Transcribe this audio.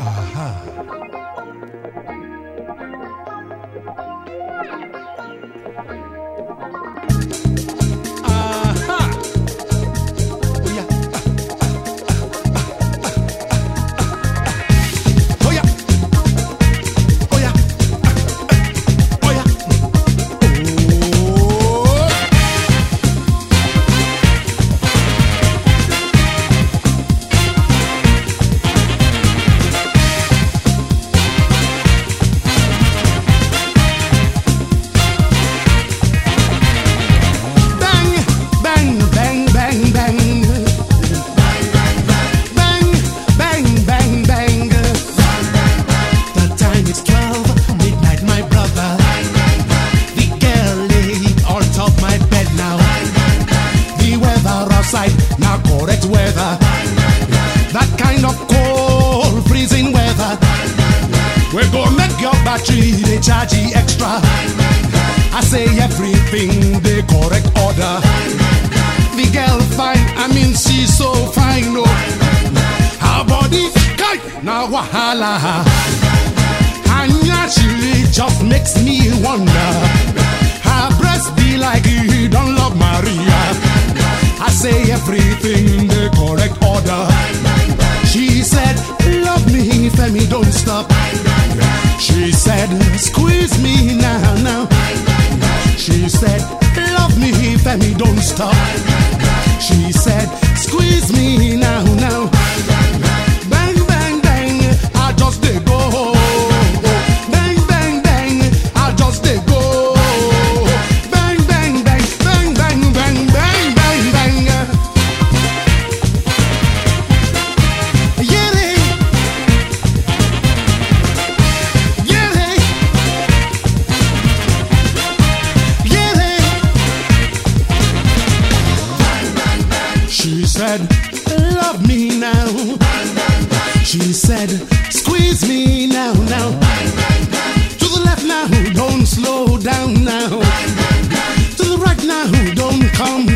아하. outside. Now correct weather. That kind of cold, freezing weather. We're gonna make your battery, they charge you extra. I say everything, the correct order. The girl fine, I mean she's so fine, no. Her body, kai, now wahala. Anya chili just makes me wonder. Her everything in the correct order. She said, Love me, Femi, don't stop. She said, Squeeze me now, now. She said, Love me, Femi, don't stop. She said, Squeeze me now. said, Love me now. Bang, bang, bang. She said, Squeeze me now, now. To the left now, don't slow down now. To the right now, don't come